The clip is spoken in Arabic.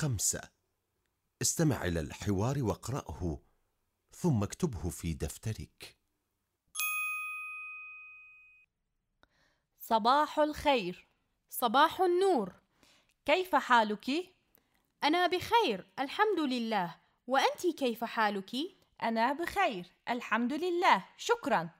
خمسة. استمع إلى الحوار واقرأه ثم اكتبه في دفترك. صباح الخير. صباح النور. كيف حالك؟ أنا بخير الحمد لله. وأنت كيف حالك؟ أنا بخير الحمد لله. شكرا.